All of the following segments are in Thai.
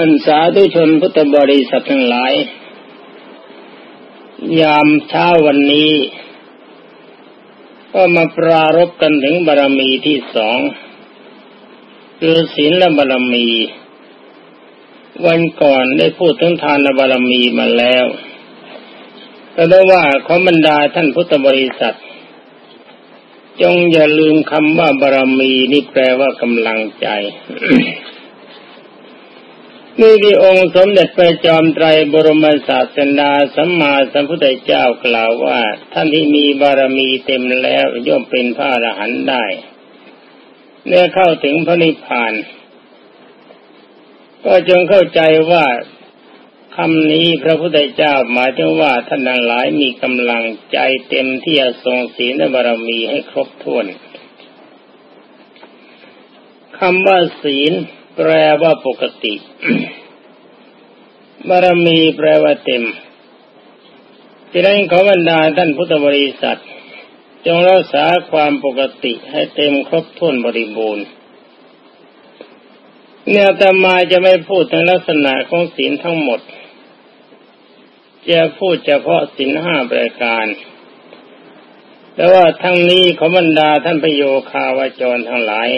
ท่านสาธุชนพุทธบริษัททั้งหลาย ยามเช้าวันนี้ ก็มาปรารบกันถึงบารมีที่สองคือศีลและบารมี วันก่อนได้พูดถึงทานบารมีมาแล้วแต่ได้ว่าขอบรรดาท่านพุทธบริษัท จงอย่าลืมคำว่าบารมีนี่แปลว่ากำลังใจ นี่ที่องค์สมเด็จพระจอมไตรบรมศาสดาสัมมาสัมพุทธเจ้ากล่าวว่า ท่านที่มีบารมีเต็มแล้วย่อมเป็นพระอรหันต์ได้เมื่อเข้าถึงพระนิพพาน ก็จงเข้าใจว่าคำนี้พระพุทธเจ้าหมายถึงว่าท่านทั้งหลายมีกำลังใจเต็มที่จะทรงศีลบารมีให้ครบถ้วนคำว่าศีล แปลว่าปกติ บารมีแปลว่าเต็มที่นั้นขอบรรดาท่านพุทธบริษัท จงรักษาความปกติให้เต็มครบถ้วนบริบูรณ์เนี่ยแต่มาจะไม่พูดถึงลักษณะของศีลทั้งหมด จะพูดเฉพาะศีลห้าประการ แต่ว่าทั้งนี้ขอบรรดาท่านประโยคาวาจรทั้งหลาย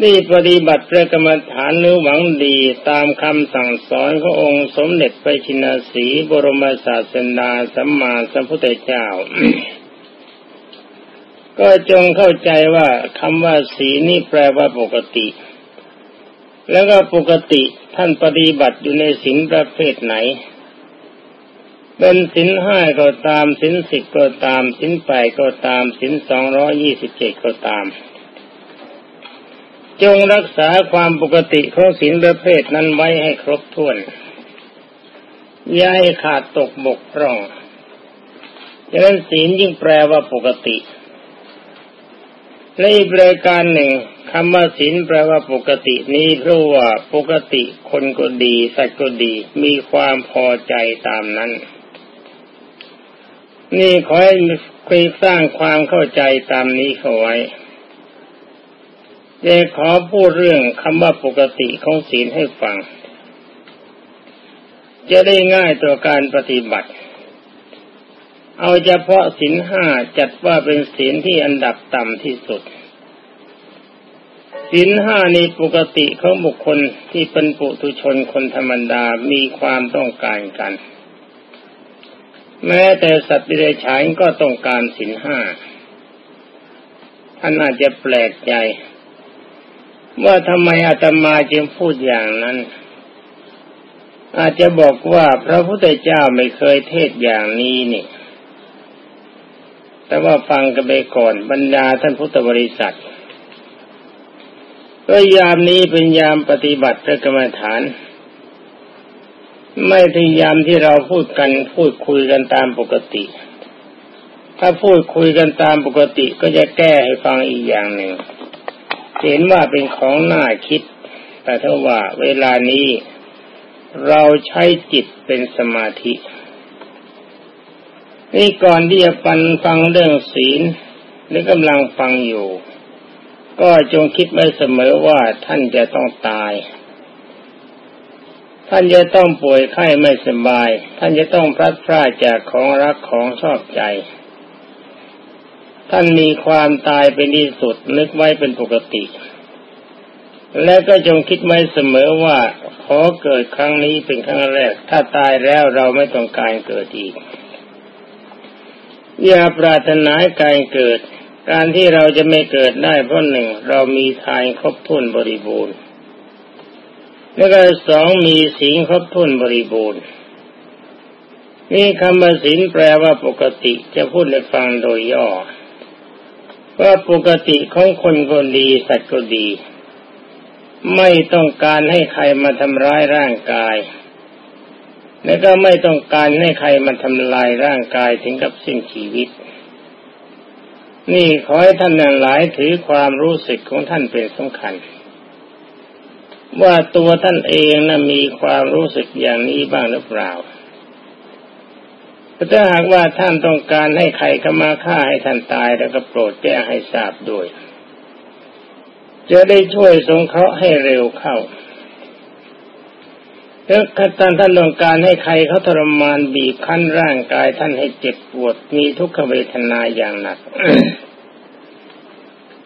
นี่ปฏิบัติพระกรรมฐานนึกหวังดีตามคำสั่งสอนขององค์สมเด็จพระชินสีบรมศาสดาสัมมาสัมพุทธเจ้า ก็จงเข้าใจว่าคำว่าสีนี่แปลว่าปกติ แล้วก็ปกติท่านปฏิบัติอยู่ในสินประเภทไหน เป็นสินห้าก็ตามสินสิบก็ตามสินแปดก็ตามสินสองร้อยี่สิบเจ็ดก็ตาม จงรักษาความปกติของศีลประเภทนั้นไว้ให้ครบถ้วน อย่าให้ขาดตกบกพร่องดังนั้นศีลยิ่งแปลว่าปกติ ในบริการหนึ่งคำว่าศีลแปลว่าปกตินี้เพราะว่าปกติคนก็ดี สัตว์ก็ดีมีความพอใจตามนั้น นี่ขอให้คุยสร้างความเข้าใจตามนี้เข้าไว้ จะขอพูดเรื่องคำว่าปกติของศีลให้ฟัง จะได้ง่ายต่อการปฏิบัติ เอาเฉพาะศีลห้าจัดว่าเป็นศีลที่อันดับต่ำที่สุดศีลห้านี้ปกติของบุคคลที่เป็นปุถุชนคนธรรมดามีความต้องการกัน แม้แต่สัตว์ดิเรกชันก็ต้องการศีลห้าท่านอาจจะแปลกใจ ว่าทำไมอาตมาจึงพูดอย่างนั้น อาจจะบอกว่าพระพุทธเจ้าไม่เคยเทศอย่างนี้นี่ แต่ว่าฟังกันไปก่อนบรรดาท่านพุทธบริษัทก็ยามนี้เป็นยามปฏิบัติพระกรรมฐาน ไม่ถึงยามที่เราพูดกันพูดคุยกันตามปกติ ถ้าพูดคุยกันตามปกติก็จะแก้ให้ฟังอีกอย่างหนึ่ง เห็นว่าเป็นของน่าคิด แต่ถ้าว่าเวลานี้เราใช้จิตเป็นสมาธินี่ก่อนที่จะปันฟังเรื่องศีลหรือกำลังฟังอยู่ ก็จงคิดไว้เสมอว่าท่านจะต้องตาย ท่านจะต้องป่วยไข้ไม่สบาย ท่านจะต้องพลัดพรากจากของรักของชอบใจ ท่านมีความตายเป็นที่สุดนึกไว้เป็นปกติ และก็จงคิดไว้เสมอว่าขอเกิดครั้งนี้เป็นครั้งแรก ถ้าตายแล้วเราไม่ต้องการเกิดอีก อย่าปรารถนาการเกิด การที่เราจะไม่เกิดได้เพราะหนึ่ง เรามีทายครบถ้วนบริบูรณ์และก็สองมีสิงครบถ้วนบริบูรณ์นี่คำว่าสินแปลว่าปกติจะพูดให้ฟังโดยย่อ ว่าปกติของคนก็ดีสัตว์ก็ดี ไม่ต้องการให้ใครมาทำร้ายร่างกาย และก็ไม่ต้องการให้ใครมาทำลายร่างกายถึงกับสิ้นชีวิต นี่ขอให้ท่านหลายถือความรู้สึกของท่านเป็นสำคัญ ว่าตัวท่านเองนะมีความรู้สึกอย่างนี้บ้างหรือเปล่า ถ้าหากว่าท่านต้องการให้ใครเข้ามาฆ่าให้ท่านตายแล้วก็โปรดแจ้งให้ทราบด้วย จะได้ช่วยสงเคราะห์ให้เร็วเข้าถ้าท่านท่านต้องการให้ใครเขาทรมานบีบคั้นร่างกายท่านให้เจ็บปวดมีทุกขเวทนาอย่างหนัก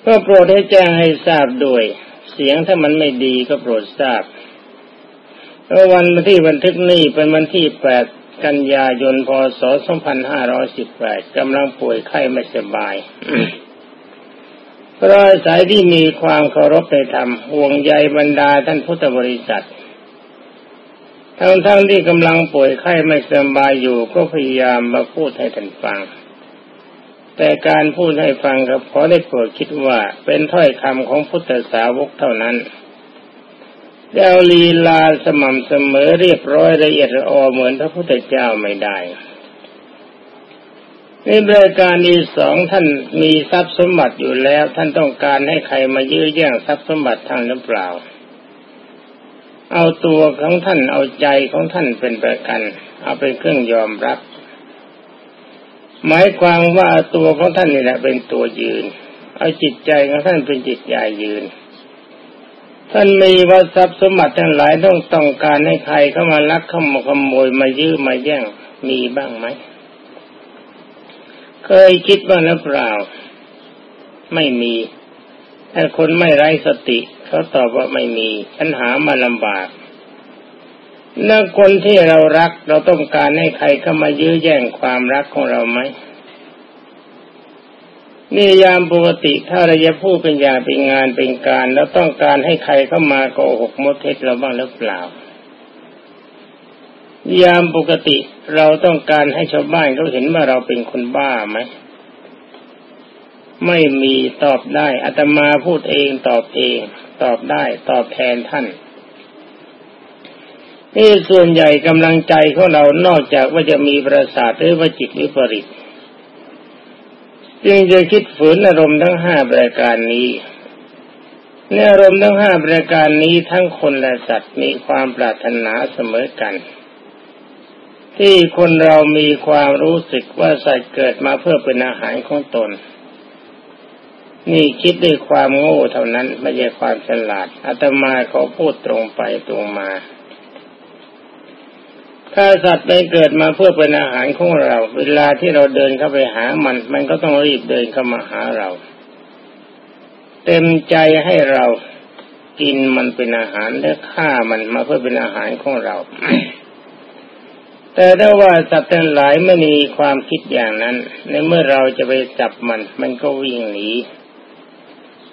ก็โปรดให้แจ้งให้ทราบด้วย เสียงถ้ามันไม่ดีก็โปรดทราบเมื่อวันที่บันทึกนี้เป็นวันที่แปด กันยายนพศ 2518 กำลังป่วยไข้ไม่สบายพราะสายที่มีความเคารพในธรรมห่วงใยบรรดาท่านพุทธบริษัท ทั้งๆทที่กำลังป่วยไข้ไม่สบายอยู่ก็พยายามมาพูดให้ท่านฟัง แต่การพูดให้ฟังก็พอได้โปรดคิดว่าเป็นถ้อยคำของพุทธสาวกเท่านั้น แ้วลีลาสม่ำเสมอเรียบร้อยละเอียดออเหมือนพระพุทธเจ้าไม่ได้ในบริการที่สองท่านมีทรัพย์สมบัติอยู่แล้ว ท่านต้องการให้ใครมายื้อแย่งทรัพย์สมบัติทางหรือเปล่า เอาตัวของท่านเอาใจของท่านเป็นประกัน เอาเป็นเครื่องยอมรับ หมายความว่าตัวของท่านนี่แหละเป็นตัวยืน เอาจิตใจของท่านเป็นจิตใหญ่ยืน ท่านมีวัทรัพย์สมบัติทั้งหลายต้องต้องการให้ใครเข้ามาลักเข้ามาขโมยมายื้อมาแย่งมีบ้างไหม เคยคิดบ้างหรือเปล่า ไม่มีแต่คนไม่ไร้สติเขาตอบว่าไม่มีปัญหามาลำบากแล้วคนที่เรารักเราต้องการให้ใครเข้ามายื้อแย่งความรักของเราไหม นี่ยามปกติถ้าเราจะพูดเป็นยาเป็นงานเป็นการ แล้วต้องการให้ใครเข้ามาโกหกมดเท็จเราบ้างหรือเปล่า ยามปกติเราต้องการให้ชาวบ้านเขาเห็นว่าเราเป็นคนบ้าไหมไม่มีตอบได้อาตมาพูดเองตอบเอง ตอบได้ ตอบแทนท่านนี่ส่วนใหญ่กำลังใจของเรานอกจากว่าจะมีประสาทหรือว่าจิตวิปริต จึงจะคิดฝืนอารมณ์ทั้งห้าประการนี้ในอารมณ์ทั้งห้าประการนี้ทั้งคนและสัตว์มีความปรารถนาเสมอกัน ที่คนเรามีความรู้สึกว่าสัตว์เกิดมาเพื่อเป็นอาหารของตน นี่คิดด้วยความโง่เท่านั้นไม่ใช่ความฉลาดอาตมาเขาพูดตรงไปตรงมา ถ้าสัตว์ได้เกิดมาเพื่อเป็นอาหารของเรา เวลาที่เราเดินเข้าไปหามัน มันก็ต้องรีบเดินเข้ามาหาเรา เต็มใจให้เรากินมันเป็นอาหารและฆ่ามันมาเพื่อเป็นอาหารของเรา แต่ถ้าว่าสัตว์ทั้งหลายไม่มีความคิดอย่างนั้น ในเมื่อเราจะไปจับมัน มันก็วิ่งหนี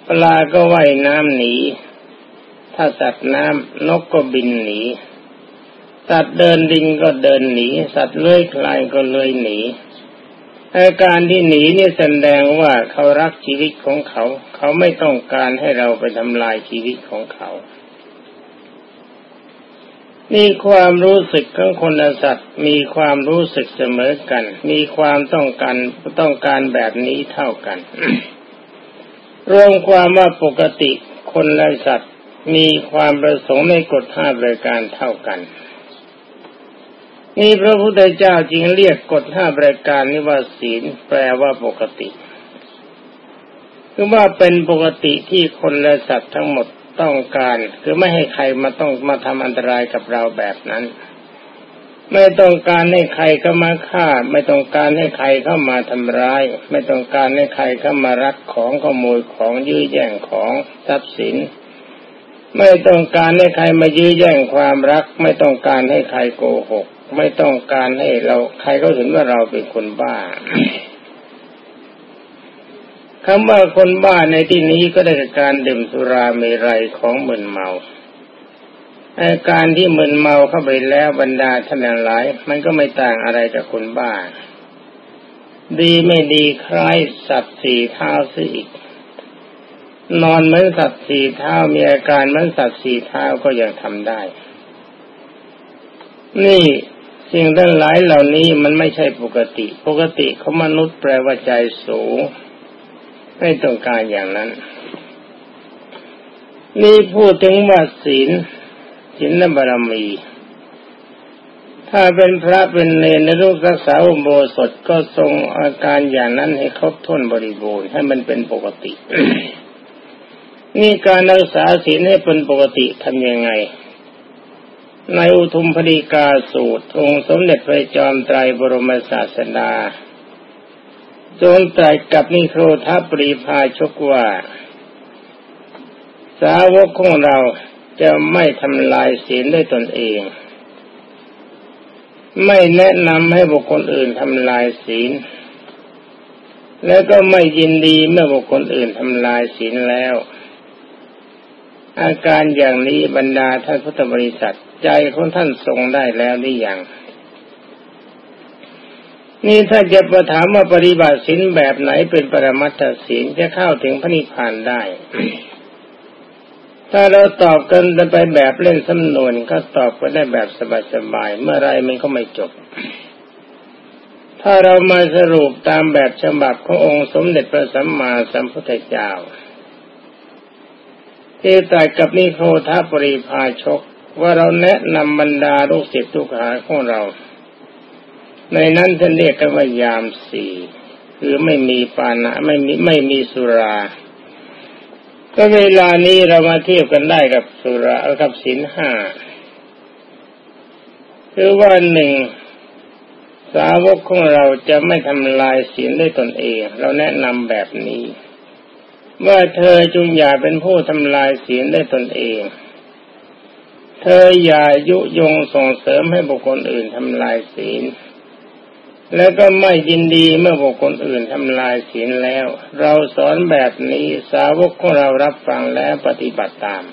ปลาก็ว่ายน้ำหนี ถ้าสัตว์น้ำนกก็บินหนี สัตว์เดินดินก็เดินหนี สัตว์เลื้อยคลายก็เลื้อยหนีอาการที่หนีนี่แสดงว่าเขารักชีวิตของเขา เขาไม่ต้องการให้เราไปทำลายชีวิตของเขามีความรู้สึกของคนและสัตว์มีความรู้สึกเสมอกัน มีความต้องการต้องการแบบนี้เท่ากัน รวมความว่าปกติคนและสัตว์มีความประสงค์ในกฎห้าประการเท่ากัน นี่พระพุทธเจ้าจึงเรียกกฎห้าประการนี้ว่าศีลแปลว่าปกติคือว่าเป็นปกติที่คนและสัตว์ทั้งหมดต้องการ คือไม่ให้ใครมาต้องมาทำอันตรายกับเราแบบนั้น ไม่ต้องการให้ใครเข้ามาฆ่า ไม่ต้องการให้ใครเข้ามาทำร้าย ไม่ต้องการให้ใครเข้ามารักของขโมยของยื้อแย่งของทรัพย์สิน ไม่ต้องการให้ใครมายื้อแย่งความรัก ไม่ต้องการให้ใครโกหก ไม่ต้องการให้เราใครก็เห็นว่าเราเป็นคนบ้าคำว่าคนบ้าในที่นี้ก็ได้กับการดื่มสุราเมรัยของมึนเมาอาการที่มึนเมาเข้าไปแล้วบรรดาท่านหลาย มันก็ไม่ต่างอะไรกับคนบ้า ดีไม่ดีคล้ายสัตว์สี่เท้าซิอีก นอนเหมือนสัตว์สี่เท้ามีอาการเหมือนสัตว์สี่เท้าก็ยังทำได้ นี่ สิ่งทั้งหลายเหล่านี้มันไม่ใช่ปกติ ปกติเขามนุษย์แปลว่าใจสูง ไม่ต้องการอย่างนั้น นี่พูดถึงว่าศีลศีลบารมี ถ้าเป็นพระเป็นเลนในรูปรักษาอุโบสถก็ทรงอาการอย่างนั้นให้ครบถ้วนบริบูรณ์ให้มันเป็นปกติ นี่การรักษาศีลให้เป็นปกติทำยังไง ในอุทุมพดีกาสูตรองค์สมเด็จพระจอมไตรบรมศาสดาจงตรัสกับนิโครทัปรีพาชกว่า สาวกของเราจะไม่ทำลายศีลด้วยตนเอง ไม่แนะนำให้บุคคลอื่นทำลายศีล แล้วก็ไม่ยินดีเมื่อบุคคลอื่นทำลายศีลแล้ว อาการอย่างนี้บรรดาท่านพุทธบริษัทใจของท่านทรงได้แล้วหรือยังนี่ถ้าจะประถามว่าปฏิบัติศีลแบบไหนเป็นปรมัตถศีลจะเข้าถึงพระนิพพานได้ ถ้าเราตอบกันไปแบบเล่นสำนวนก็ตอบก็ได้แบบสบายๆเมื่อไรมันก็ไม่จบ ถ้าเรามาสรุปตามแบบฉบับขององค์สมเด็จพระสัมมาสัมพุทธเจ้า ที่ตรัสกับนิโครธาปริพาชก ว่าเราแนะนำบรรดาลูกศิษย์ทุกหาของเรา ในนั้นท่านเรียกกันว่ายามสี่คือไม่มีปานะไม่มีไม่มีสุรา ก็เวลานี้เรามาเทียบกันได้กับสุรากับศีลห้าคือว่าหนึ่งสาวกของเราจะไม่ทำลายศีลด้วยตนเอง เราแนะนำแบบนี้ ว่าเธอจงอย่าเป็นผู้ทำลายศีลได้ตนเอง เธออย่ายุยงส่งเสริมให้บุคคลอื่นทำลายศีล แล้วก็ไม่ยินดีเมื่อบุคคลอื่นทำลายศีลแล้ว เราสอนแบบนี้สาวกของเรารับฟังแล้วปฏิบัติตาม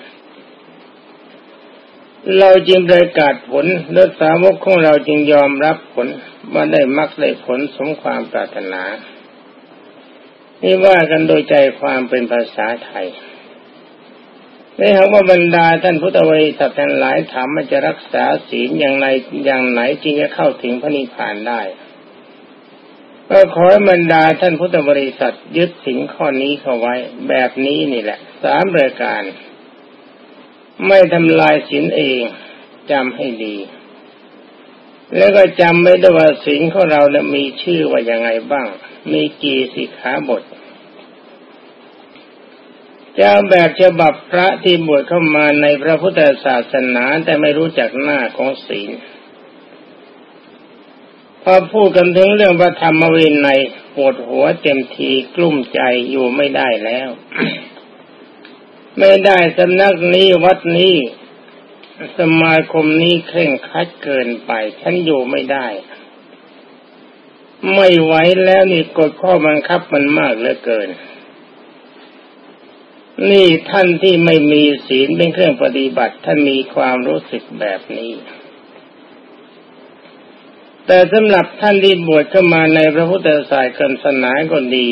เราจึงประกาศผลและสาวกของเราจึงยอมรับผลว่าได้มักได้ผลสมความปรารถนา นี่ว่ากันโดยใจความเป็นภาษาไทยไม่หากว่าบรรดาท่านพุทธวิสัททั้งหลายถามว่าจะรักษาศีลอย่างไรอย่างไหนจึงจะเข้าถึงพระนิพพานได้ ก็ขอให้บรรดาท่านพุทธบริษัทยึดสิ่งข้อนี้เข้าไว้ แบบนี้นี่แหละสามรายการ ไม่ทำลายศีลเองจำให้ดี แล้วก็จำไม่ได้ว่าศีลของเราเนี่ยมีชื่อว่ายังไงบ้าง มีกี่สิกขาบทจะแบบฉบับพระที่บวชเข้ามาในพระพุทธศาสนาแต่ไม่รู้จักหน้าของศีลพอพูดกันถึงเรื่องพระธรรมวินัยปวดหัวเต็มทีกลุ้มใจอยู่ไม่ได้แล้ว ไม่ได้สำนักนี้วัดนี้ สมาคมนี้เคร่งคัดเกินไป ฉันอยู่ไม่ได้ ไม่ไหวแล้วนี่กฎข้อบังคับมันมากเหลือเกิน นี่ท่านที่ไม่มีศีลเป็นเครื่องปฏิบัติ ท่านมีความรู้สึกแบบนี้ แต่สำหรับท่านที่บวชเข้ามาในพระพุทธศาสนาก็ดี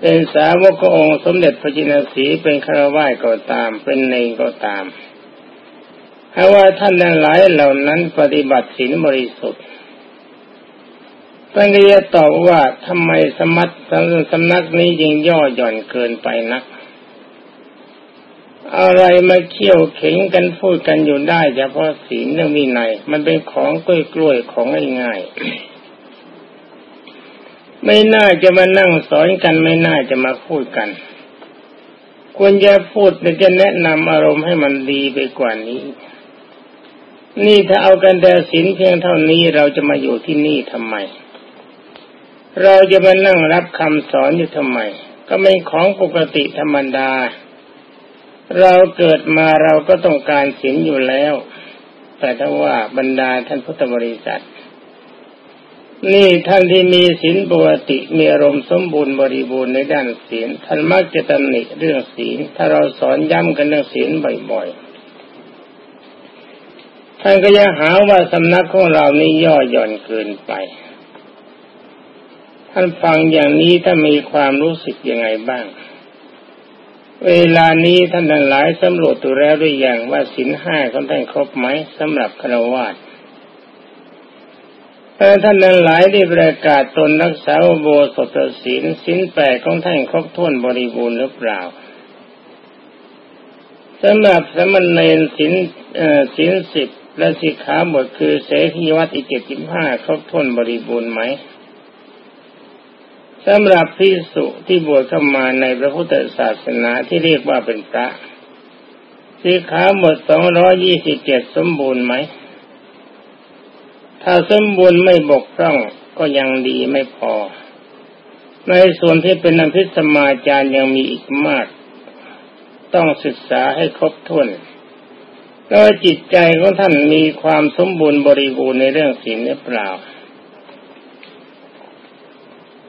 เป็นสาวกองค์สมเด็จพระจินสีเป็นคารวะก็ตาม เป็นเนงก็ตามเพราะว่าท่านทั้งหลายเหล่านั้นปฏิบัติศีลบริสุทธิ์ ท่านก็จะตอบว่าทำไมสมัตสำนักนี้ยิงย่อหย่อนเกินไปนัก อะไรมาเขี่ยวเข็งกันพูดกันอยู่ได้เฉพาะศีลเรื่องวินัยมันเป็นของกล้วยกล้วยของง่ายๆไม่น่าจะมานั่งสอนกันไม่น่าจะมาพูดกัน ควรจะพูดจะแนะนำอารมณ์ให้มันดีไปกว่านี้นี่ถ้าเอากันแต่ศีลเพียงเท่านี้เราจะมาอยู่ที่นี่ทำไม เราจะมานั่งรับคำสอนอยู่ทำไม ก็เป็นของปกติธรรมดา เราเกิดมาเราก็ต้องการศีลอยู่แล้ว แต่ถ้าว่าบรรดาท่านพุทธบริษัท นี่ท่านที่มีศีลปกติมีอารมณ์สมบูรณ์บริบูรณ์ในด้านศีลท่านมักจะตำหนิเรื่องศีล ถ้าเราสอนย้ำกันเรื่องศีลบ่อยๆ ท่านก็ยังหาว่าสำนักของเรานี่ย่อหย่อนเกินไป ท่านฟังอย่างนี้ถ้ามีความรู้สึกยังไงบ้าง เวลานี้ท่านทั้งหลายสำรวจตัวแล้วด้วยอย่างว่าสินห้าของท่านครบไหมสำหรับครวาสแต่ท่านทั้งหลายได้ประกาศตนรักษาโบสถศีลสินแปดของท่านครบถ้วนบริบูรณ์หรือเปล่าสำหรับสมณเณรสินสินสิบและสิกขาบทคือเสขีวัตอีกเจ็ดสิบห้าครบถ้วนบริบูรณ์ไหม สำหรับพิสุที่บวชเข้ามาในพระพุทธศาสนาที่เรียกว่าเป็นพระสีขาหมดสองร้อยี่สิบเจ็ดสมบูรณ์ไหม ถ้าสมบูรณ์ไม่บกพร่องก็ยังดีไม่พอ ในส่วนที่เป็นอภิสมาจารย์ยังมีอีกมาก ต้องศึกษาให้ครบถ้วนแล้วจิตใจของท่านมีความสมบูรณ์บริบูรณ์ในเรื่องศีลหรือเปล่า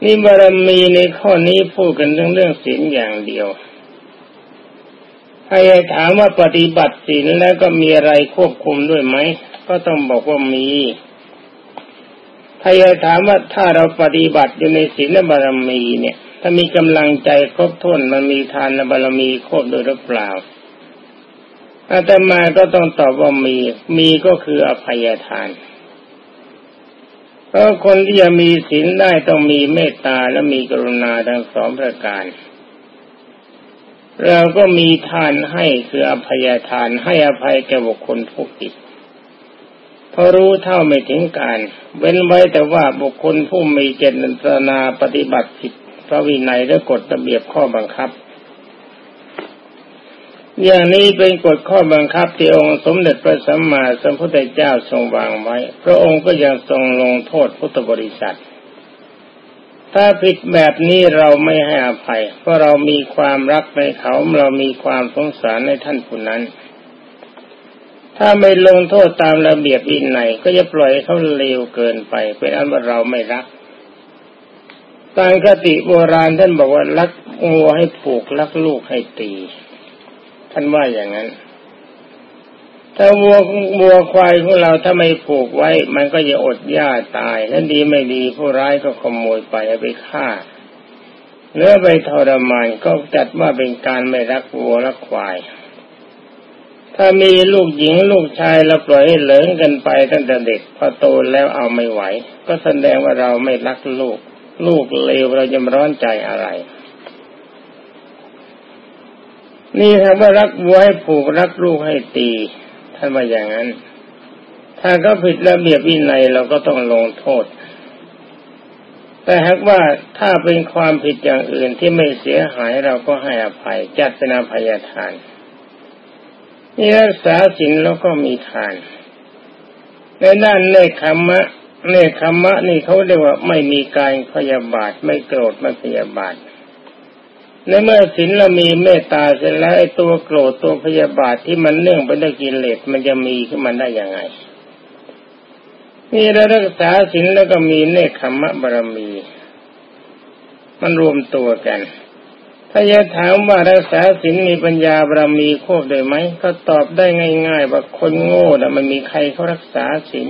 นี่บารมีในข้อนี้พูดกันเรื่องเรื่องศีลอย่างเดียวใครถามว่าปฏิบัติศีลแล้วก็มีอะไรควบคุมด้วยไหม ก็ต้องบอกว่ามี ถ้าจะถามว่าถ้าเราปฏิบัติอยู่ในศีลบารมีเนี่ย ถ้ามีกำลังใจครบถ้วนมันมีทานบารมีครบโดยหรือเปล่าอาตมาก็ต้องตอบว่ามี มีก็คืออภัยทาน เพราะคนที่จะมีศีลได้ต้องมีเมตตาและมีกรุณาทั้งสองประการ เราก็มีทานให้คืออภัยทานให้อภัยแก่บุคคลผู้ผิดเพราะรู้เท่าไม่ถึงการ เว้นไว้แต่ว่าบุคคลผู้มีเจตนาปฏิบัติผิดพระวินัยและกฎระเบียบข้อบังคับ อย่างนี้เป็นกฎข้อบังคับที่องค์สมเด็จพระสัมมาสัมพุทธเจ้าทรงวางไว้ พระองค์ก็ยังทรงลงโทษพุทธบริษัท ถ้าผิดแบบนี้เราไม่ให้อภัย เพราะเรามีความรักในเขาเรามีความสงสารในท่านผู้นั้น ถ้าไม่ลงโทษตามระเบียบอินไหนก็จะปล่อยเขาเลวเกินไป เป็นอันว่าเราไม่รักตามคติโบราณท่านบอกว่ารักงัวให้ผูกรักลูกให้ตี ท่านว่าอย่างนั้น ถ้าวัววัวควายของเราถ้าไม่ผูกไว้ มันก็จะอดหญ้าตายนั้นดีไม่ดีผู้ร้ายก็ขโมยไปไปฆ่าเนื้อไปทรมานก็จัดว่าเป็นการไม่รักวัวรักควาย ถ้ามีลูกหญิงลูกชายเราปล่อยให้เหลิงกันไปตั้งแต่เด็กพอโตแล้วเอาไม่ไหว ก็แสดงว่าเราไม่รักลูก ลูกเลวเราจะร้อนใจอะไร นี่คำว่ารักวัวให้ผูกรักลูกให้ตีท่านว่าอย่างนั้น ถ้าก็ผิดระเบียบวินัยเราก็ต้องลงโทษ แต่หากว่าถ้าเป็นความผิดอย่างอื่นที่ไม่เสียหายเราก็ให้อภัย จัดเป็นอภัยทานนี่รักษาศีลแล้วก็มีทาน ในด้านเนคขมะเนคขมะนี่เขาเรียกว่าไม่มีการพยาบาทไม่โกรธไม่พยาบาท ในเมื่อศีลเรามีเมตตาเสร็จแล้วไอ้ตัวโกรธตัวพยาบาทที่มันเนื่องไปด้วยกิเลสมันจะมีขึ้นมาได้ยังไงนี่เรารักษาศีลแล้วก็มีเนคขมะบารมี มันรวมตัวกัน ถ้าจะถามว่ารักษาศีลมีปัญญาบารมีควบได้ไหมก็ตอบได้ง่าย ๆ ว่าคนโง่แต่มันมีใครเขารักษาศีล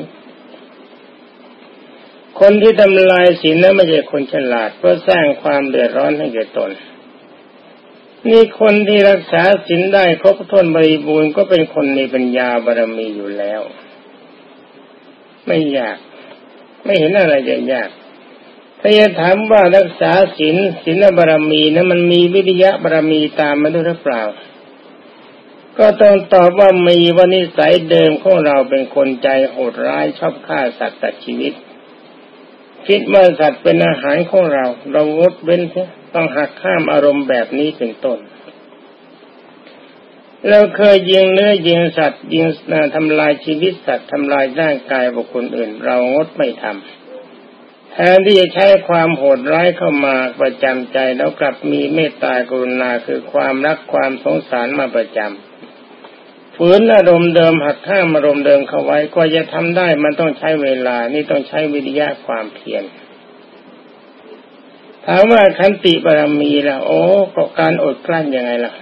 คนที่ทำลายศีลนั้นไม่ใช่คนฉลาด เพราะสร้างความเดือดร้อนให้แก่ตน นี่คนที่รักษาศีลได้ครบถ้วนบริบูรณ์ก็เป็นคนในปัญญาบารมีอยู่แล้ว ไม่ยาก ไม่เห็นอะไรจะยากถ้าจะถามว่ารักษาศีลศีลบารมีนะมันมีวิทยาบารมีตามมาด้วยหรือเปล่า ก็ต้องตอบว่ามีว่านิสัยเดิมของเราเป็นคนใจโหดร้ายชอบฆ่าสัตว์ตัดชีวิต คิดว่าสัตว์เป็นอาหารของเรา เรางดเว้นเถอะต้องหักข้ามอารมณ์แบบนี้เป็นต้นเราเคยยิงเนื้อยิงสัตว์ยิงทำลายชีวิตสัตว์ทำลายร่างกายบุคคลอื่น เรางดไม่ทำแทนที่จะใช้ความโหดร้ายเข้ามาประจำใจแล้วกลับมีเมตตากรุณาคือความรักความสงสารมาประจำ ฝืนอารมณ์เดิมหักข้ามอารมณ์เดิมเข้าไว้ก็จะทำได้มันต้องใช้เวลา นี่ต้องใช้วิทยาความเพียรถามว่าขันติบารมีล่ะโอ้ก็การอดกลั้นยังไงล่ะ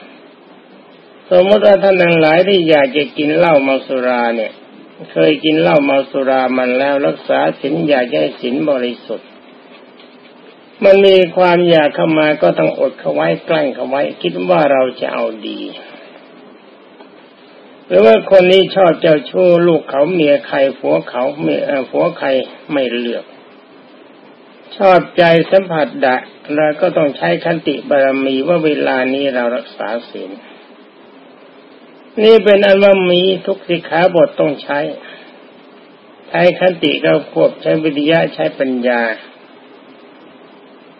สมมติว่าท่านทั้งหลายที่อยากจะกินเหล้าเมาสุราเนี่ย เคยกินเหล้าเมาสุรามันแล้วรักษาศีลอยากให้ศีลบริสุทธิ์ มันมีความอยากเข้ามาก็ต้องอดเขาไว้กลั้นเขาไว้ คิดว่าเราจะเอาดี หรือว่าคนนี้ชอบเจ้าชู้ลูกเขาเมียใครผัวเขาเมียผัวใครไม่เลือก ชอบใจสัมผัสดะเราก็ต้องใช้คันติบารมีว่าเวลานี้เรารักษาศีลนี่เป็นอันว่ามีทุกสิขาบทต้องใช้ ใช้คันติเราควบใช้วิทยาใช้ปัญญา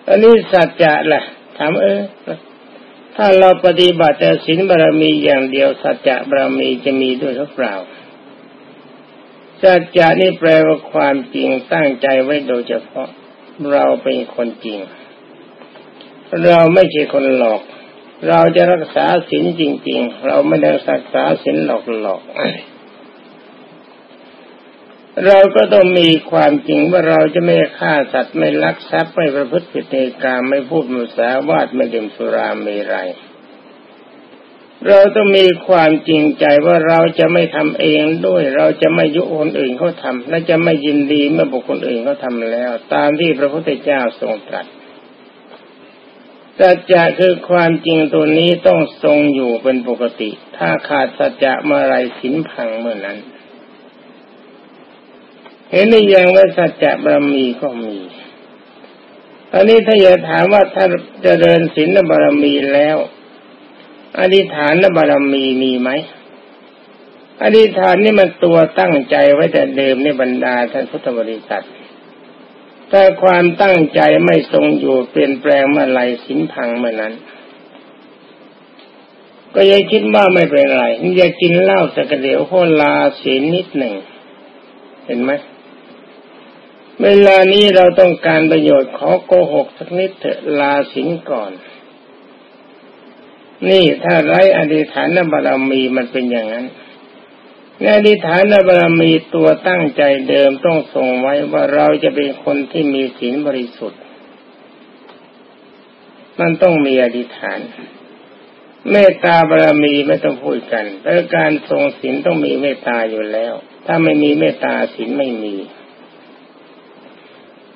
อันนี้สัจจะล่ะถามเออ ถ้าเราปฏิบัติแต่ศีลบารมีอย่างเดียวสัจจะบารมีจะมีด้วยหรือเปล่าสัจจะนี่แปลว่าความจริงตั้งใจไว้โดยเฉพาะเราเป็นคนจริง เราไม่ใช่คนหลอก เราจะรักษาศีลจริง ๆ เราไม่ได้รักษาศีลหลอกหลอก เราก็ต้องมีความจริงว่าเราจะไม่ฆ่าสัตว์ไม่ลักทรัพย์ไม่ประพฤติผิดในการไม่พูดมุสาวาทไม่ดื่มสุราเมรัยเราต้องมีความจริงใจว่าเราจะไม่ทำเองด้วย เราจะไม่ยุคนอื่นเขาทำและจะไม่ยินดีเมื่อบุคคลอื่นเขาทาแล้ว ตามที่พระพุทธเจ้าทรงตรัสสัจจะคือความจริงตัวนี้ต้องทรงอยู่เป็นปกติ ถ้าขาดสัจจะเมื่อไรสินพังเมื่อนั้น เห็นได้ยังว่าสัจจะบารมีก็มี ตอนนี้ถ้าอยากถามว่าถ้าจะเดินศีลบารมีแล้วอธิษฐานบารมีมีไหมอธิษฐานนี่มันตัวตั้งใจไว้แต่เดิมในบรรดาท่านพุทธบริษัทถ้าความตั้งใจไม่ทรงอยู่เปลี่ยนแปลงเมื่อไรสินพังเมื่อนั้น ก็ยังคิดว่าไม่เป็นไรอย่ากินเหล้าแต่กเดี๋ยวโคลาศีลนิดหนึ่ง เห็นไหม เวลานี้เราต้องการประโยชน์ขอโกหกสักนิดเถอะลาสิงก่อน นี่ถ้าไร้อธิฐานบารมีมันเป็นอย่างนั้นในอธิฐานบารมีตัวตั้งใจเดิมต้องทรงไว้ว่าเราจะเป็นคนที่มีศีลบริสุทธิ์ มันต้องมีอธิฐานเมตตาบารมีไม่ต้องพูดกันแต่การทรงศีลต้องมีเมตตาอยู่แล้ว ถ้าไม่มีเมตตาศีลไม่มี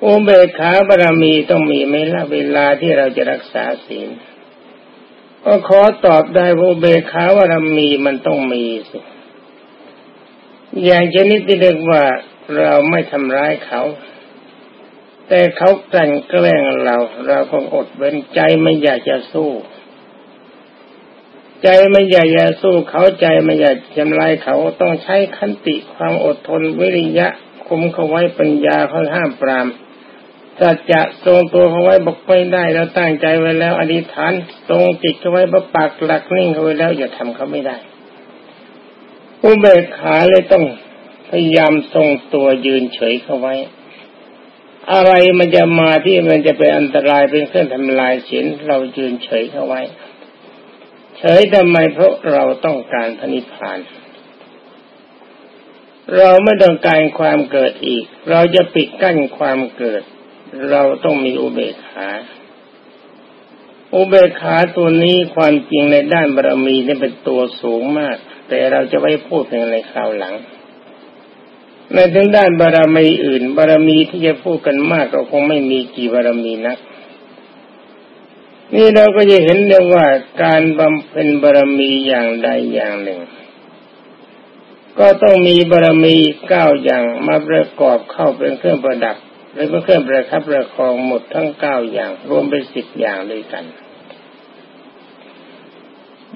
อุเบกขาบารมีต้องมีไหมละเวลาที่เราจะรักษาศีลก็ขอตอบได้ว่าอุเบกขาบารมีมันต้องมีสิอย่างชนิดที่เรียกว่าเราไม่ทำร้ายเขา แต่เขากลั่นแกล้งเรา เราก็อดเว้นใจไม่อยากจะสู้ ใจไม่อยากจะสู้เขาใจไม่อยากทำลายเขาต้องใช้ขันติความอดทนวิริยะคุมเขาไว้ปัญญาเขาห้ามปราม สัจจะทรงตัวเขาไว้บอกไม่ได้แล้วตั้งใจไว้แล้วอธิษฐานทรงจิตเขาไว้ประปักหลักนิ่งเขาไว้แล้วอย่าทำเขาไม่ได้อุเบกขาเลยต้องพยายามทรงตัวยืนเฉยเขาไว้ อะไรมันจะมาที่มันจะเป็นอันตรายเป็นเครื่องทำลายศีลเรายืนเฉยเขาไว้ เฉยทำไมเพราะเราต้องการพระนิพพาน เราไม่ต้องการความเกิดอีก เราจะปิดกั้นความเกิด เราต้องมีอุเบกขา อุเบกขาตัวนี้ความจริงในด้านบารมีนี่เป็นตัวสูงมาก แต่เราจะไว้พูดเพียงในคราวหลัง ในทางด้านบารมีอื่น บารมีที่จะพูดกันมากก็คงไม่มีกี่บารมีนักนี่เราก็จะเห็นเรื่องว่าการบำเพ็ญบารมีอย่างใดอย่างหนึ่ง ก็ต้องมีบารมีเก้าอย่างมาประกอบเข้าเป็นเครื่องประดับ แล้วก็เครื่องประคับประคองหมดทั้งเก้าอย่าง รวมเป็นสิบอย่างด้วยกัน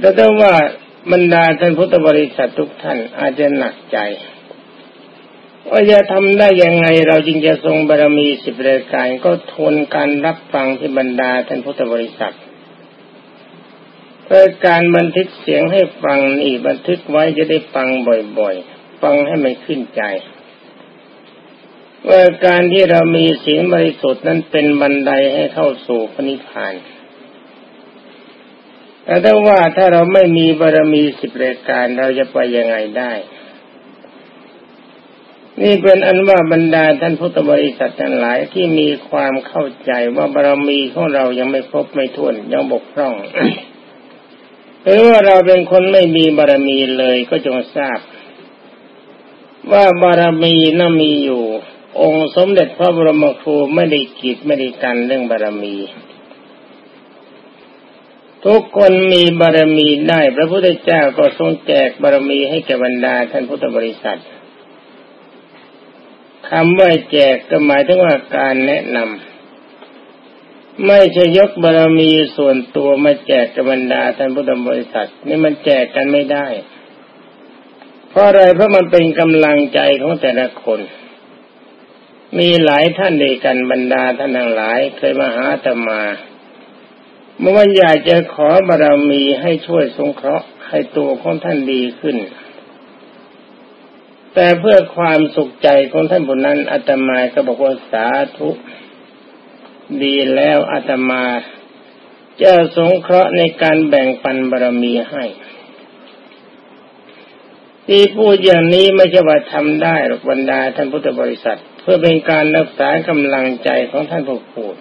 แล้วต้องว่าบรรดาท่านพุทธบริษัททุกท่านอาจจะหนักใจว่าจะทำได้ยังไงเราจึงจะทรงบารมีสิบรายการก็ทนการรับฟังที่บรรดาท่านพุทธบริษัทเพื่อการบันทึกเสียงให้ฟังนี่บันทึกไว้จะได้ฟังบ่อยๆ ฟังให้มันขึ้นใจ ว่าการที่เรามีศีลบริสุทธิ์นั้นเป็นบันไดให้เข้าสู่พระนิพพานแต่ถ้าว่าถ้าเราไม่มีบารมีสิบรายการเราจะไปยังไงได้ นี่เป็นอันว่าบรรดาท่านพุทธบริษัททั้งหลายที่มีความเข้าใจว่าบารมีของเรายังไม่ครบไม่ถ้วนยังบกพร่องหรือว่าเราเป็นคนไม่มีบารมีเลยก็จงทราบ ว่าบารมีน่ามีอยู่ องค์สมเด็จพระบรมครูไม่ได้กีดไม่ได้กันเรื่องบารมี ทุกคนมีบารมีได้ พระพุทธเจ้าก็ทรงแจกบารมีให้แก่บรรดาท่านพุทธบริษัทคำว่าแจกก็หมายถึงว่าการแนะนำไม่ใช่ยกบารมีส่วนตัวมาแจกกับบรรดาท่านพุทธบริษัท นี่มันแจกกันไม่ได้ เพราะอะไรเพราะมันเป็นกำลังใจของแต่ละคน มีหลายท่านเดยกันบรรดาท่านทั้งหลาย เคยมาหาตมาเมื่อว่าอยากจะขอบารมีให้ช่วยสงเคราะห์ให้ตัวของท่านดีขึ้น แต่เพื่อความสุขใจของท่านบุญนั้นอาตมาก็บอกว่าสาธุดีแล้วอาตมาจะสงเคราะห์ในการแบ่งปันบารมีให้ ที่พูดอย่างนี้ไม่ใช่ว่าทำได้หรอกบรรดาท่านพุทธบริษัท พื่อเป็นการรักษากำลังใจของท่านผู้พูด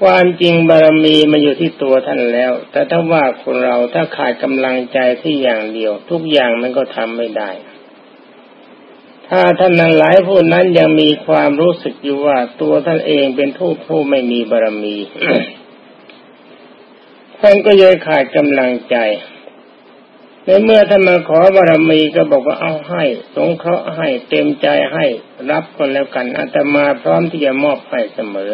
ความจริงบารมีมันอยู่ที่ตัวท่านแล้ว แต่ถ้าว่าคนเราถ้าขาดกำลังใจที่อย่างเดียว ทุกอย่างมันก็ทำไม่ได้ ถ้าท่านนั้นหลายผู้นั้นยังมีความรู้สึกอยู่ว่าตัวท่านเองเป็นผู้ผู้ไม่มีบารมีท่านก็ยังขาดกำลังใจ ในเมื่อท่านมาขอบารมีก็บอกว่าเอาให้ สงเคราะห์ให้เต็มใจให้รับคนแล้วกันอาตมาพร้อมที่จะมอบให้เสมอ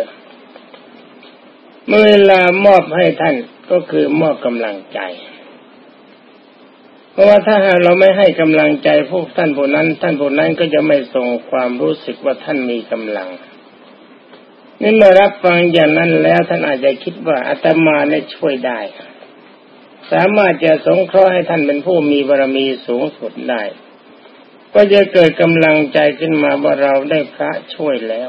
เมื่อเวลามอบให้ท่านก็คือมอบกำลังใจ เพราะว่าถ้าหากเราไม่ให้กำลังใจพวกท่านผู้นั้น ท่านผู้นั้นก็จะไม่ส่งความรู้สึกว่าท่านมีกำลังนี่เมื่อรับฟังอย่างนั้นแล้วท่านอาจจะคิดว่าอาตมาเนี่ยช่วยได้ สามารถจะสงเคราะห์ให้ท่านเป็นผู้มีบารมีสูงสุดได้ ก็จะเกิดกำลังใจขึ้นมาว่าเราได้พระช่วยแล้ว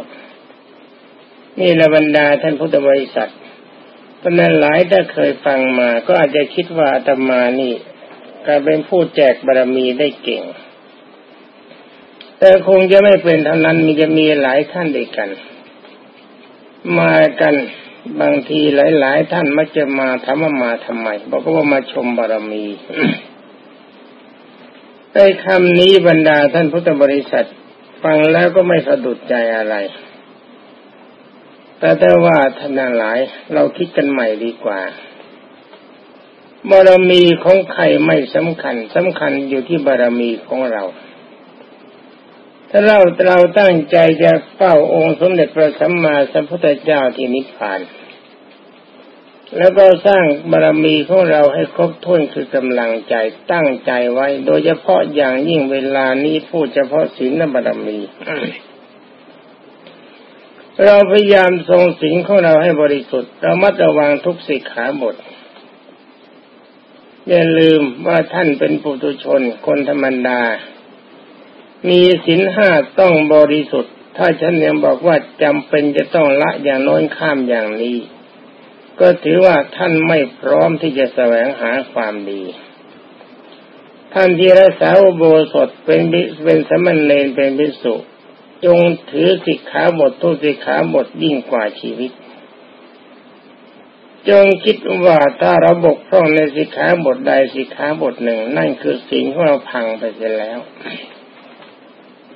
นี่ละบรรดาท่านพุทธบริษัทเพราะนั้นหลายถ้าเคยฟังมาก็อาจจะคิดว่าอาตมานี่การเป็นผู้แจกบารมีได้เก่ง แต่คงจะไม่เป็นเท่านั้นมีจะมีหลายท่านด้วยกัน มากัน บางทีหลาย ๆ ท่านมักจะมาถามว่ามาทำไมบอกว่ามาชมบารมีใ้คำนี้บรรดาท่านพุทธบริษัท ฟังแล้วก็ไม่สะดุดใจอะไร แต่แต่ว่าท่านหลาย เราคิดกันใหม่ดีกว่าบารมีของใครไม่สำคัญสำคัญอยู่ที่บารมีของเรา ถ้าเราเราตั้งใจจะเฝ้าองค์สมเด็จพระสัมมาสัมพุทธเจ้าที่นิพพาน แล้วก็สร้างบารมีของเราให้ครบถ้วนคือกำลังใจตั้งใจไว้ โดยเฉพาะอย่างยิ่งเวลานี้พูดเฉพาะศีลบารมีเราพยายามทรงสิ่งของเราให้บริสุทธิ์เรามัดระวังทุกสิกขาบทอย่าลืมว่าท่านเป็นปุถุชนคนธรรมดา มีศีลห้าต้องบริสุทธิ์ ถ้าฉันยังบอกว่าจำเป็นจะต้องละอย่างโน้นข้ามอย่างนี้ ก็ถือว่าท่านไม่พร้อมที่จะแสวงหาความดี ท่านที่รักษาอุโบสถเป็นเป็นสมณเณรเป็นภิกษุจงถือสิกขาบททุกสิกขาบทยิ่งกว่าชีวิต จงคิดว่าถ้าเราบกพร่องในสิกขาบทใดสิกขาบทหนึ่ง นั่นคือสิ่งที่เราพังไปเสียแล้ว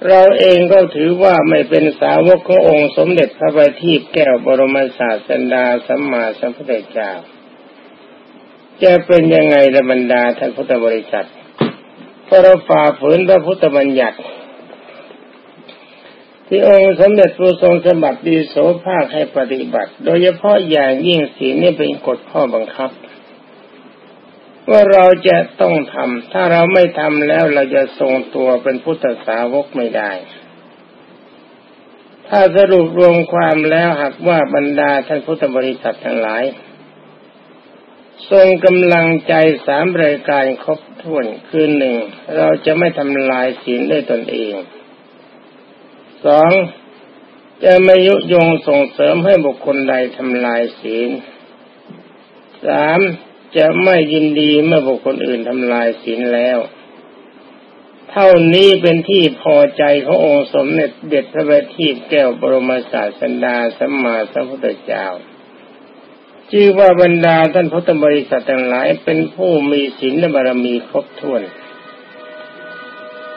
เราเองก็ถือว่าไม่เป็นสาวกขององค์สมเด็จพระบัณฑิตแก้วบรมศาสดาสัมมาสัมพุทธเจ้าจะเป็นยังไงระบรรดาท่านพุทธบริษัทพระเราฝ่าฝืนพระพุทธบัญญัติ ที่องค์สมเด็จพระทรงสมบัติดีโสภาคให้ปฏิบัติ โดยเฉพาะอย่างยิ่งสีนี่เป็นกฎข้อบังคับ ว่าเราจะต้องทำถ้าเราไม่ทำแล้วเราจะทรงตัวเป็นพุทธสาวกไม่ได้ ถ้าสรุปรวมความแล้วหากว่าบรรดาท่านพุทธบริษัททั้งหลาย ทรงกำลังใจสามรายการครบถ้วนคือหนึ่งเราจะไม่ทำลายศีลด้วยตนเองสองจะไม่ยุยงส่งเสริมให้บุคคลใดทำลายศีลสาม จะไม่ยินดีเมื่อบุคคลอื่นทำลายศีลแล้ว เท่านี้เป็นที่พอใจขององค์สมเด็จเด็จพระบัณฑิตแก้วบรมศาสดาสัมมาสัมพุทธเจ้าชื่อว่าบรรดาท่านพุทธบริษัททั้งหลายเป็นผู้มีศีลและบารมีครบถ้วน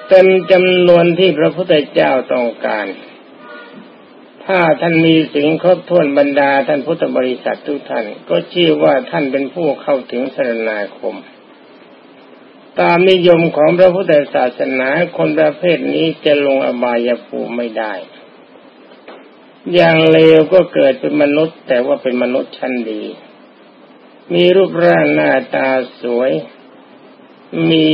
เต็มจำนวนที่พระพุทธเจ้าต้องการ ถ้าท่านมีสิ่งครบถ้วนบรรดาท่านพุทธบริษัททุกท่าน ก็ชื่อว่าท่านเป็นผู้เข้าถึงสรนาคม ตามนิยมของพระพุทธศาสนาคนประเภทนี้จะลงอบายภูมิไม่ได้ อย่างเลวก็เกิดเป็นมนุษย์ แต่ว่าเป็นมนุษย์ชั้นดี มีรูปร่างหน้าตาสวย มี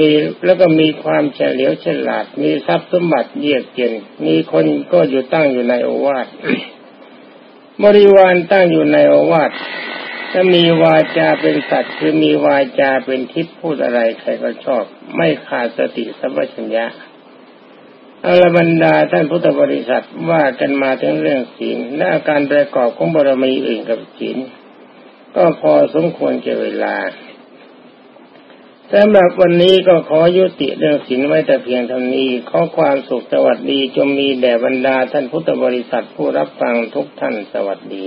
มีแล้วก็มีความเฉลียวฉลาด มีทรัพย์สมบัติเยือกเย็นมีคนก็อยู่ตั้งอยู่ในโอวาทบริวารตั้งอยู่ในโอวาทถ้ามีวาจาเป็นสัตว์คือมีวาจาเป็นทิพย์พูดอะไรใครก็ชอบ ไม่ขาดสติสัมปชัญญะอรบรรดาท่านพุทธบริษัทว่ากันมาถึงเรื่องศีลและอาการประกอบของบารมีอื่นกับศีลก็พอสมควรเจเวลา สำหรับวันนี้ก็ขอยุติเรื่องศีลไว้แต่เพียงเท่านี้ ขอความสุขสวัสดีจงมีแด่บรรดาท่านพุทธบริษัทผู้รับฟังทุกท่านสวัสดี